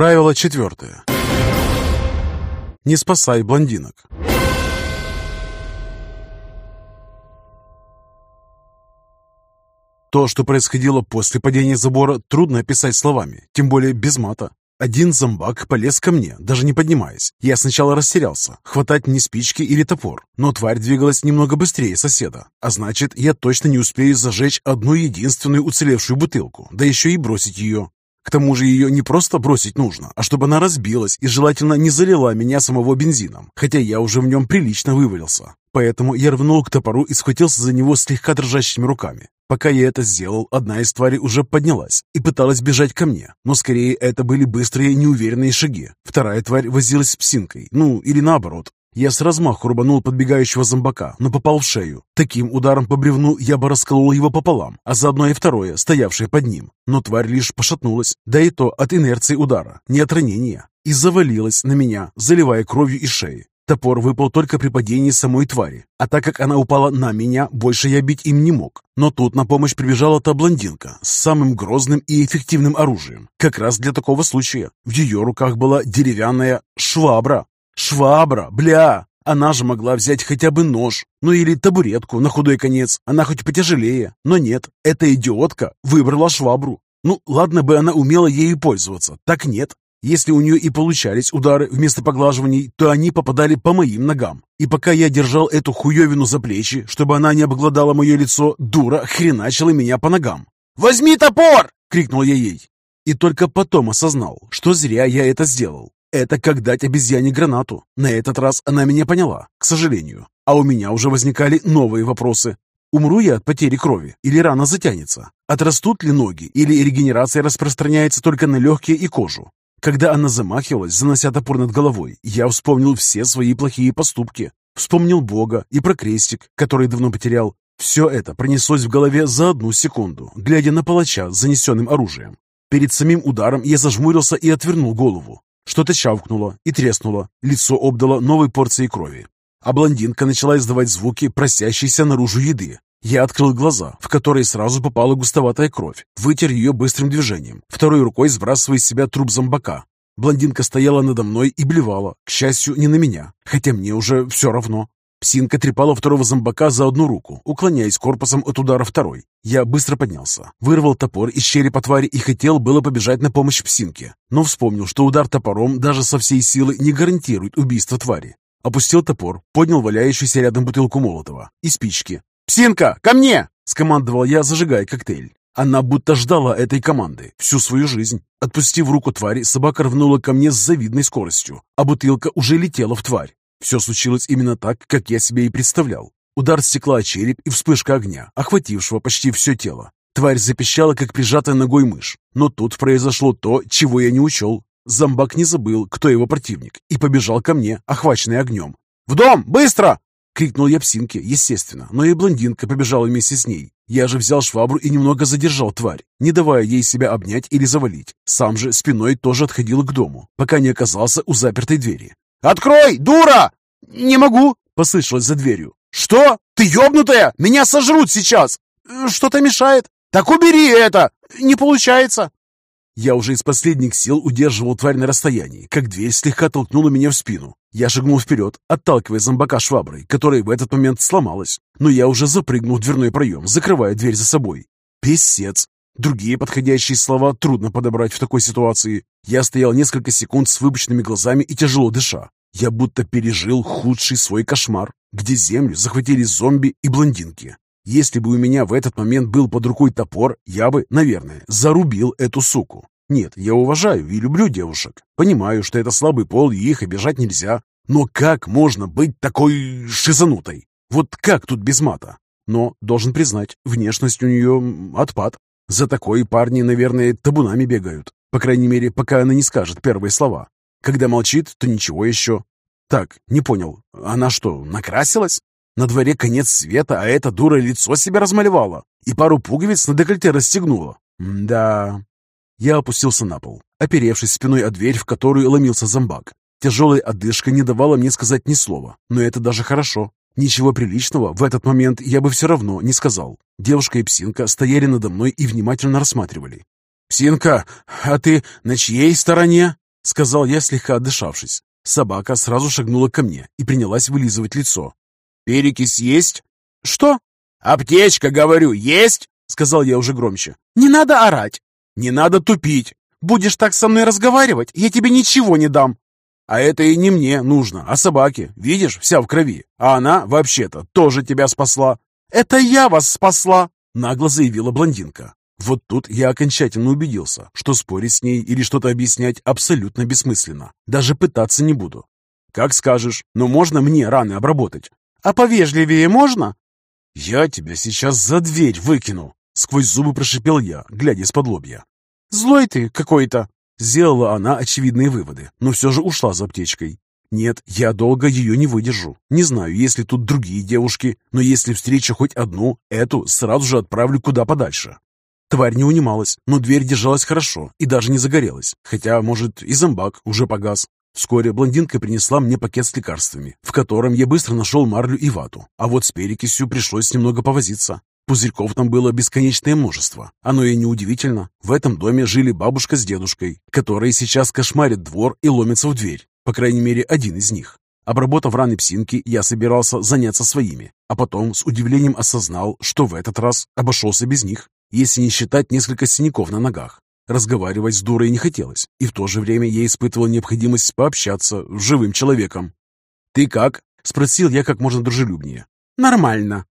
Правило четвертое. Не спасай блондинок. То, что происходило после падения забора, трудно описать словами, тем более без мата. Один зомбак полез ко мне, даже не поднимаясь. Я сначала растерялся, хватать не спички или топор, но тварь двигалась немного быстрее соседа. А значит, я точно не успею зажечь одну единственную уцелевшую бутылку, да еще и бросить ее. К тому же ее не просто бросить нужно, а чтобы она разбилась и желательно не залила меня самого бензином, хотя я уже в нем прилично вывалился. Поэтому я рванул к топору и схватился за него слегка дрожащими руками. Пока я это сделал, одна из тварей уже поднялась и пыталась бежать ко мне, но скорее это были быстрые неуверенные шаги. Вторая тварь возилась с псинкой, ну или наоборот. Я с размаху рубанул подбегающего зомбака, но попал в шею. Таким ударом по бревну я бы расколол его пополам, а заодно и второе, стоявшее под ним. Но тварь лишь пошатнулась, да и то от инерции удара, не от ранения, и завалилась на меня, заливая кровью из шеи. Топор выпал только при падении самой твари, а так как она упала на меня, больше я бить им не мог. Но тут на помощь прибежала та блондинка с самым грозным и эффективным оружием. Как раз для такого случая. В ее руках была деревянная швабра. Швабра, бля! Она же могла взять хотя бы нож, ну или табуретку на худой конец, она хоть потяжелее. Но нет, эта идиотка выбрала швабру. Ну, ладно бы она умела ею пользоваться, так нет. Если у нее и получались удары вместо поглаживаний, то они попадали по моим ногам. И пока я держал эту хуевину за плечи, чтобы она не обглодала мое лицо, дура хреначила меня по ногам. «Возьми топор!» — крикнул я ей. И только потом осознал, что зря я это сделал. Это как дать обезьяне гранату. На этот раз она меня поняла, к сожалению. А у меня уже возникали новые вопросы. Умру я от потери крови или рана затянется? Отрастут ли ноги или регенерация распространяется только на легкие и кожу? Когда она замахивалась, занося топор над головой, я вспомнил все свои плохие поступки. Вспомнил Бога и про крестик, который давно потерял. Все это пронеслось в голове за одну секунду, глядя на палача с занесенным оружием. Перед самим ударом я зажмурился и отвернул голову. Что-то чавкнуло и треснуло, лицо обдало новой порцией крови. А блондинка начала издавать звуки, просящиеся наружу еды. Я открыл глаза, в которые сразу попала густоватая кровь, вытер ее быстрым движением, второй рукой сбрасывая с себя труп зомбака. Блондинка стояла надо мной и блевала, к счастью, не на меня, хотя мне уже все равно. Псинка трепала второго зомбака за одну руку, уклоняясь корпусом от удара второй. Я быстро поднялся, вырвал топор из черепа твари и хотел было побежать на помощь псинке, но вспомнил, что удар топором даже со всей силы не гарантирует убийство твари. Опустил топор, поднял валяющуюся рядом бутылку молотого и спички, «Псинка, ко мне!» — скомандовал я, зажигая коктейль. Она будто ждала этой команды всю свою жизнь. Отпустив руку твари, собака рвнула ко мне с завидной скоростью, а бутылка уже летела в тварь. Все случилось именно так, как я себе и представлял. Удар стекла о череп и вспышка огня, охватившего почти все тело. Тварь запищала, как прижатая ногой мышь. Но тут произошло то, чего я не учел. Зомбак не забыл, кто его противник, и побежал ко мне, охваченный огнем. «В дом! Быстро!» Крикнул я псинке, естественно, но и блондинка побежала вместе с ней. Я же взял швабру и немного задержал тварь, не давая ей себя обнять или завалить. Сам же спиной тоже отходил к дому, пока не оказался у запертой двери. «Открой, дура!» «Не могу!» — послышалось за дверью. «Что? Ты ёбнутая? Меня сожрут сейчас!» «Что-то мешает!» «Так убери это!» «Не получается!» Я уже из последних сил удерживал тварь на расстоянии, как дверь слегка толкнула меня в спину. Я шагнул вперед, отталкивая зомбака шваброй, которая в этот момент сломалась. Но я уже запрыгнул в дверной проем, закрывая дверь за собой. Песец! Другие подходящие слова трудно подобрать в такой ситуации. Я стоял несколько секунд с выпученными глазами и тяжело дыша. Я будто пережил худший свой кошмар, где землю захватили зомби и блондинки. Если бы у меня в этот момент был под рукой топор, я бы, наверное, зарубил эту суку. Нет, я уважаю и люблю девушек. Понимаю, что это слабый пол, и их обижать нельзя. Но как можно быть такой шизанутой? Вот как тут без мата? Но, должен признать, внешность у нее отпад. За такой парни, наверное, табунами бегают. По крайней мере, пока она не скажет первые слова. Когда молчит, то ничего еще. Так, не понял, она что, накрасилась? На дворе конец света, а эта дура лицо себе размалевала и пару пуговиц на декольте расстегнула. М да, я опустился на пол, оперевшись спиной о дверь, в которую ломился зомбак. Тяжелая одышка не давала мне сказать ни слова, но это даже хорошо. Ничего приличного в этот момент я бы все равно не сказал. Девушка и Псинка стояли надо мной и внимательно рассматривали. «Псинка, а ты на чьей стороне?» сказал я, слегка отдышавшись. Собака сразу шагнула ко мне и принялась вылизывать лицо. «Перекись есть?» «Что?» «Аптечка, говорю, есть?» Сказал я уже громче. «Не надо орать! Не надо тупить! Будешь так со мной разговаривать, я тебе ничего не дам!» А это и не мне нужно, а собаке. Видишь, вся в крови. А она, вообще-то, тоже тебя спасла. «Это я вас спасла!» Нагло заявила блондинка. Вот тут я окончательно убедился, что спорить с ней или что-то объяснять абсолютно бессмысленно. Даже пытаться не буду. Как скажешь, но можно мне раны обработать. А повежливее можно? Я тебя сейчас за дверь выкину. Сквозь зубы прошипел я, глядя из-под лобья. «Злой ты какой-то!» Сделала она очевидные выводы, но все же ушла за аптечкой. Нет, я долго ее не выдержу. Не знаю, есть ли тут другие девушки, но если встречу хоть одну, эту сразу же отправлю куда подальше. Тварь не унималась, но дверь держалась хорошо и даже не загорелась, хотя, может, и зомбак уже погас. Вскоре блондинка принесла мне пакет с лекарствами, в котором я быстро нашел марлю и вату, а вот с перекисью пришлось немного повозиться. Пузырьков там было бесконечное множество. Оно и неудивительно. В этом доме жили бабушка с дедушкой, которые сейчас кошмарят двор и ломятся в дверь. По крайней мере, один из них. Обработав раны псинки, я собирался заняться своими, а потом с удивлением осознал, что в этот раз обошелся без них, если не считать несколько синяков на ногах. Разговаривать с дурой не хотелось, и в то же время я испытывал необходимость пообщаться с живым человеком. «Ты как?» – спросил я как можно дружелюбнее. «Нормально»,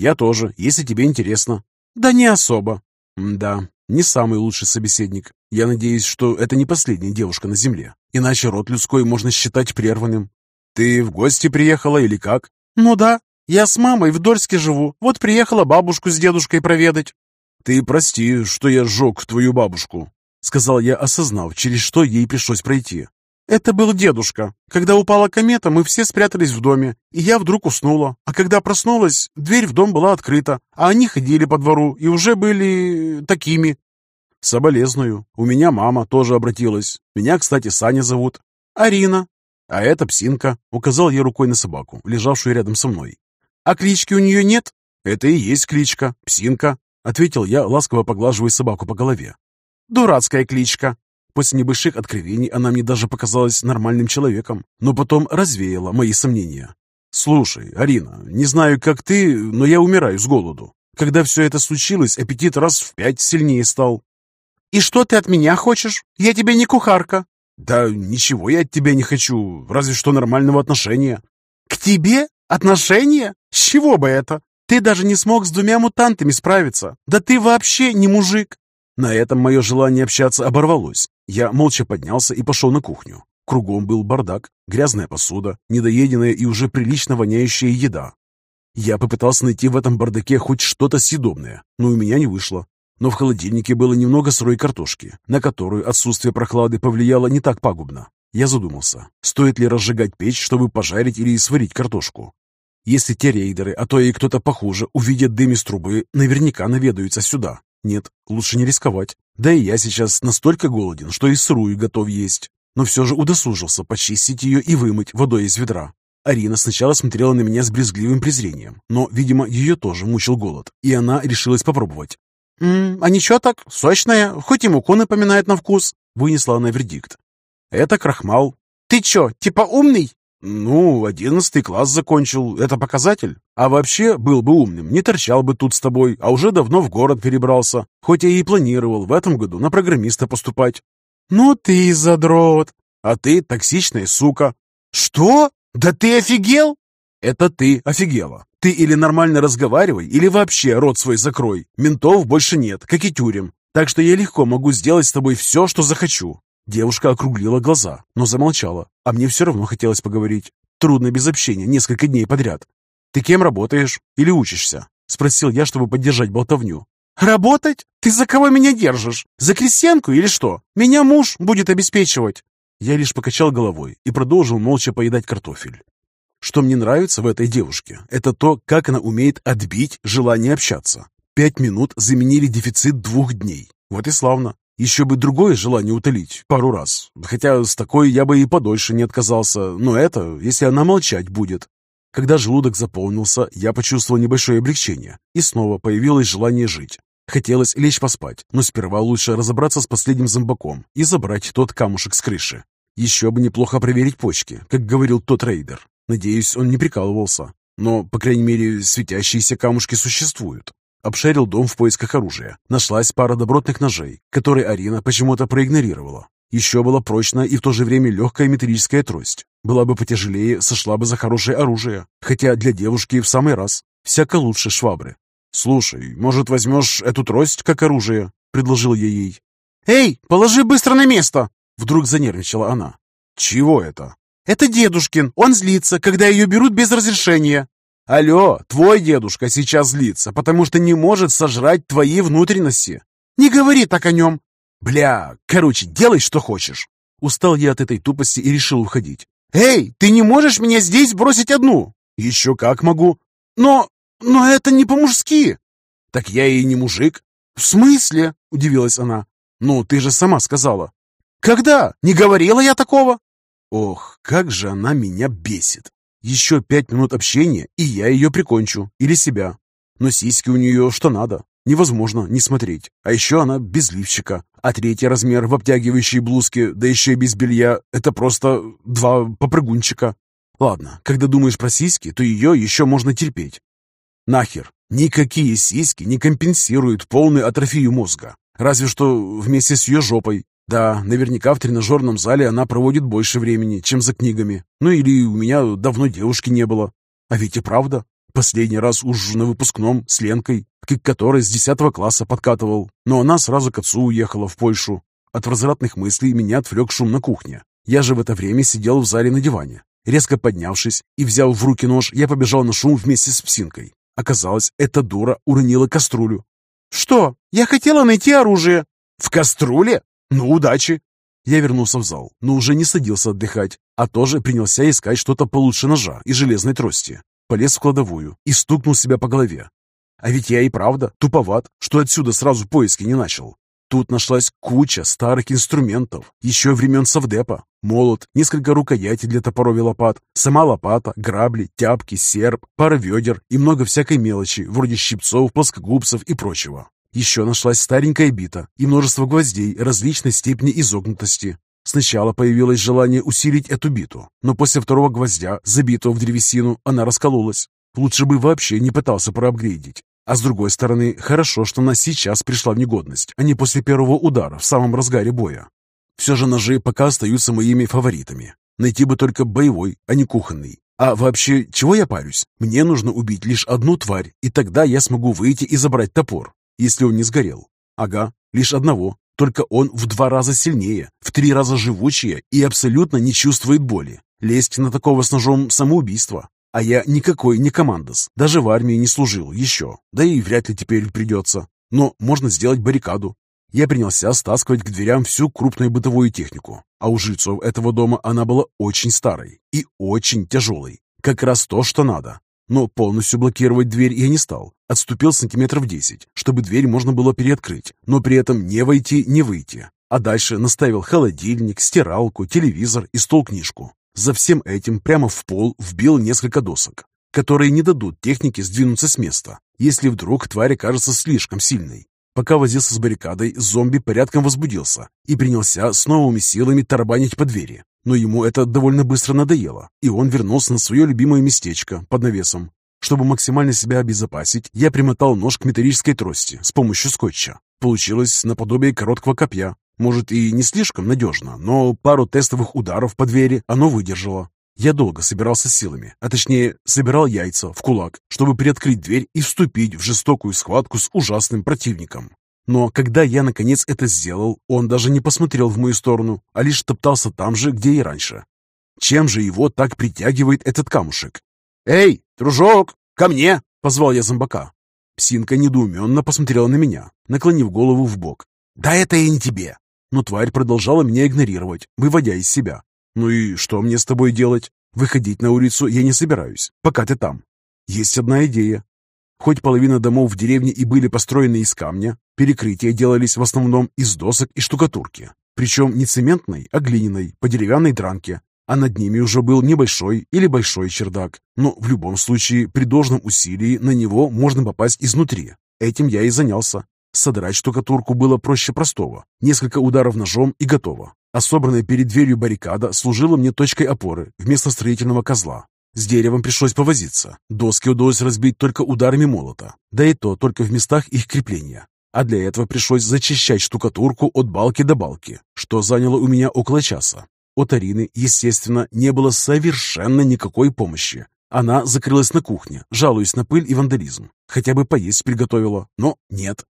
«Я тоже, если тебе интересно». «Да не особо». «Да, не самый лучший собеседник. Я надеюсь, что это не последняя девушка на Земле, иначе род людской можно считать прерванным. Ты в гости приехала или как?» «Ну да, я с мамой в Дольске живу. Вот приехала бабушку с дедушкой проведать». «Ты прости, что я сжег твою бабушку», — сказал я, осознав, через что ей пришлось пройти. Это был дедушка. Когда упала комета, мы все спрятались в доме, и я вдруг уснула. А когда проснулась, дверь в дом была открыта, а они ходили по двору и уже были такими. Соболезную. У меня мама тоже обратилась. Меня, кстати, Саня зовут. Арина. А это псинка. Указал я рукой на собаку, лежавшую рядом со мной. А клички у нее нет? Это и есть кличка. Псинка. Ответил я, ласково поглаживая собаку по голове. Дурацкая кличка. После небольших откровений она мне даже показалась нормальным человеком, но потом развеяла мои сомнения. «Слушай, Арина, не знаю, как ты, но я умираю с голоду. Когда все это случилось, аппетит раз в пять сильнее стал». «И что ты от меня хочешь? Я тебе не кухарка». «Да ничего я от тебя не хочу, разве что нормального отношения». «К тебе? Отношения? С чего бы это? Ты даже не смог с двумя мутантами справиться. Да ты вообще не мужик». На этом мое желание общаться оборвалось. Я молча поднялся и пошел на кухню. Кругом был бардак, грязная посуда, недоеденная и уже прилично воняющая еда. Я попытался найти в этом бардаке хоть что-то съедобное, но у меня не вышло. Но в холодильнике было немного сырой картошки, на которую отсутствие прохлады повлияло не так пагубно. Я задумался, стоит ли разжигать печь, чтобы пожарить или сварить картошку. Если те рейдеры, а то и кто-то похуже, увидят дым из трубы, наверняка наведаются сюда. Нет, лучше не рисковать. Да и я сейчас настолько голоден, что и сырую готов есть. Но все же удосужился почистить ее и вымыть водой из ведра. Арина сначала смотрела на меня с брезгливым презрением, но, видимо, ее тоже мучил голод, и она решилась попробовать. «М -м, «А ничего так, сочная, хоть и муку напоминает на вкус», — вынесла она вердикт. «Это крахмал». «Ты чё, типа умный?» «Ну, одиннадцатый класс закончил, это показатель. А вообще, был бы умным, не торчал бы тут с тобой, а уже давно в город перебрался. Хоть я и планировал в этом году на программиста поступать». «Ну ты задрот!» «А ты токсичная сука». «Что? Да ты офигел?» «Это ты офигела. Ты или нормально разговаривай, или вообще рот свой закрой. Ментов больше нет, как и тюрем. Так что я легко могу сделать с тобой все, что захочу. Девушка округлила глаза, но замолчала, а мне все равно хотелось поговорить. Трудно без общения несколько дней подряд. «Ты кем работаешь? Или учишься?» — спросил я, чтобы поддержать болтовню. «Работать? Ты за кого меня держишь? За крестьянку или что? Меня муж будет обеспечивать». Я лишь покачал головой и продолжил молча поедать картофель. Что мне нравится в этой девушке, это то, как она умеет отбить желание общаться. Пять минут заменили дефицит двух дней. Вот и славно. Еще бы другое желание утолить пару раз. Хотя с такой я бы и подольше не отказался. Но это, если она молчать будет. Когда желудок заполнился, я почувствовал небольшое облегчение. И снова появилось желание жить. Хотелось лечь поспать, но сперва лучше разобраться с последним зомбаком и забрать тот камушек с крыши. Еще бы неплохо проверить почки, как говорил тот рейдер. Надеюсь, он не прикалывался. Но, по крайней мере, светящиеся камушки существуют. Обшарил дом в поисках оружия. Нашлась пара добротных ножей, которые Арина почему-то проигнорировала. Еще была прочная и в то же время легкая металлическая трость. Была бы потяжелее, сошла бы за хорошее оружие. Хотя для девушки в самый раз. Всяко лучше швабры. «Слушай, может, возьмешь эту трость как оружие?» — предложил я ей. «Эй, положи быстро на место!» Вдруг занервничала она. «Чего это?» «Это дедушкин. Он злится, когда ее берут без разрешения». «Алло, твой дедушка сейчас злится, потому что не может сожрать твои внутренности». «Не говори так о нем». «Бля, короче, делай, что хочешь». Устал я от этой тупости и решил уходить. «Эй, ты не можешь меня здесь бросить одну?» «Еще как могу». «Но... но это не по-мужски». «Так я и не мужик». «В смысле?» – удивилась она. «Ну, ты же сама сказала». «Когда? Не говорила я такого?» Ох, как же она меня бесит. Еще пять минут общения, и я ее прикончу. Или себя. Но сиськи у нее что надо. Невозможно не смотреть. А еще она без лифчика. А третий размер в обтягивающей блузке, да еще и без белья, это просто два попрыгунчика. Ладно, когда думаешь про сиськи, то ее еще можно терпеть. Нахер. Никакие сиськи не компенсируют полную атрофию мозга. Разве что вместе с ее жопой. Да, наверняка в тренажерном зале она проводит больше времени, чем за книгами. Ну или у меня давно девушки не было. А ведь и правда. Последний раз уж на выпускном с Ленкой, к которой с 10 класса подкатывал. Но она сразу к отцу уехала в Польшу. От развратных мыслей меня отвлек шум на кухне. Я же в это время сидел в зале на диване. Резко поднявшись и взяв в руки нож, я побежал на шум вместе с псинкой. Оказалось, эта дура уронила кастрюлю. «Что? Я хотела найти оружие». «В кастрюле? «Ну, удачи!» Я вернулся в зал, но уже не садился отдыхать, а тоже принялся искать что-то получше ножа и железной трости. Полез в кладовую и стукнул себя по голове. А ведь я и правда туповат, что отсюда сразу поиски не начал. Тут нашлась куча старых инструментов, еще времен совдепа. Молот, несколько рукоятей для топоров и лопат, сама лопата, грабли, тяпки, серп, пара ведер и много всякой мелочи, вроде щипцов, плоскогубцев и прочего. Еще нашлась старенькая бита и множество гвоздей различной степени изогнутости. Сначала появилось желание усилить эту биту, но после второго гвоздя, забитого в древесину, она раскололась. Лучше бы вообще не пытался проапгрейдить. А с другой стороны, хорошо, что она сейчас пришла в негодность, а не после первого удара в самом разгаре боя. Все же ножи пока остаются моими фаворитами. Найти бы только боевой, а не кухонный. А вообще, чего я парюсь? Мне нужно убить лишь одну тварь, и тогда я смогу выйти и забрать топор если он не сгорел. Ага, лишь одного. Только он в два раза сильнее, в три раза живучее и абсолютно не чувствует боли. Лезть на такого с ножом – самоубийство. А я никакой не командос, даже в армии не служил еще, да и вряд ли теперь придется. Но можно сделать баррикаду. Я принялся стаскивать к дверям всю крупную бытовую технику, а у жильцов этого дома она была очень старой и очень тяжелой. Как раз то, что надо. Но полностью блокировать дверь я не стал. Отступил сантиметров 10, чтобы дверь можно было переоткрыть, но при этом не войти, не выйти. А дальше наставил холодильник, стиралку, телевизор и стол-книжку. За всем этим прямо в пол вбил несколько досок, которые не дадут технике сдвинуться с места, если вдруг тварь окажется слишком сильной. Пока возился с баррикадой, зомби порядком возбудился и принялся с новыми силами тарабанить по двери. Но ему это довольно быстро надоело, и он вернулся на свое любимое местечко под навесом. Чтобы максимально себя обезопасить, я примотал нож к металлической трости с помощью скотча. Получилось наподобие короткого копья. Может и не слишком надежно, но пару тестовых ударов по двери оно выдержало. Я долго собирался силами, а точнее собирал яйца в кулак, чтобы приоткрыть дверь и вступить в жестокую схватку с ужасным противником. Но когда я наконец это сделал, он даже не посмотрел в мою сторону, а лишь топтался там же, где и раньше. Чем же его так притягивает этот камушек? «Эй, дружок, ко мне!» — позвал я зомбака. Псинка недоуменно посмотрела на меня, наклонив голову в бок. «Да это и не тебе!» Но тварь продолжала меня игнорировать, выводя из себя. «Ну и что мне с тобой делать? Выходить на улицу я не собираюсь, пока ты там. Есть одна идея. Хоть половина домов в деревне и были построены из камня, перекрытия делались в основном из досок и штукатурки. Причем не цементной, а глиняной, по деревянной дранке. А над ними уже был небольшой или большой чердак. Но в любом случае, при должном усилии на него можно попасть изнутри. Этим я и занялся. Содрать штукатурку было проще простого. Несколько ударов ножом и готово. а собранная перед дверью баррикада служила мне точкой опоры вместо строительного козла. С деревом пришлось повозиться. Доски удалось разбить только ударами молота, да и то только в местах их крепления. А для этого пришлось зачищать штукатурку от балки до балки, что заняло у меня около часа. От Арины, естественно, не было совершенно никакой помощи. Она закрылась на кухне, жалуясь на пыль и вандализм. Хотя бы поесть приготовила, но нет.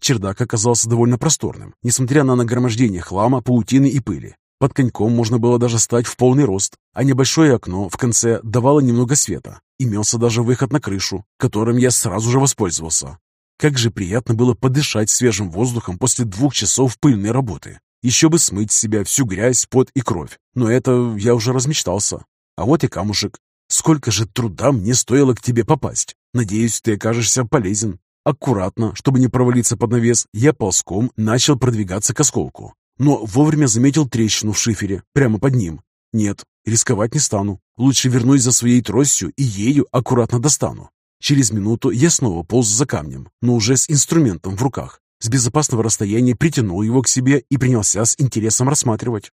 Чердак оказался довольно просторным, несмотря на нагромождение хлама, паутины и пыли. Под коньком можно было даже стать в полный рост, а небольшое окно в конце давало немного света. Имелся даже выход на крышу, которым я сразу же воспользовался. Как же приятно было подышать свежим воздухом после двух часов пыльной работы. Еще бы смыть с себя всю грязь, пот и кровь. Но это я уже размечтался. А вот и камушек. Сколько же труда мне стоило к тебе попасть. Надеюсь, ты окажешься полезен. Аккуратно, чтобы не провалиться под навес, я ползком начал продвигаться к осколку. Но вовремя заметил трещину в шифере, прямо под ним. Нет, рисковать не стану. Лучше вернусь за своей тростью и ею аккуратно достану. Через минуту я снова полз за камнем, но уже с инструментом в руках. С безопасного расстояния притянул его к себе и принялся с интересом рассматривать.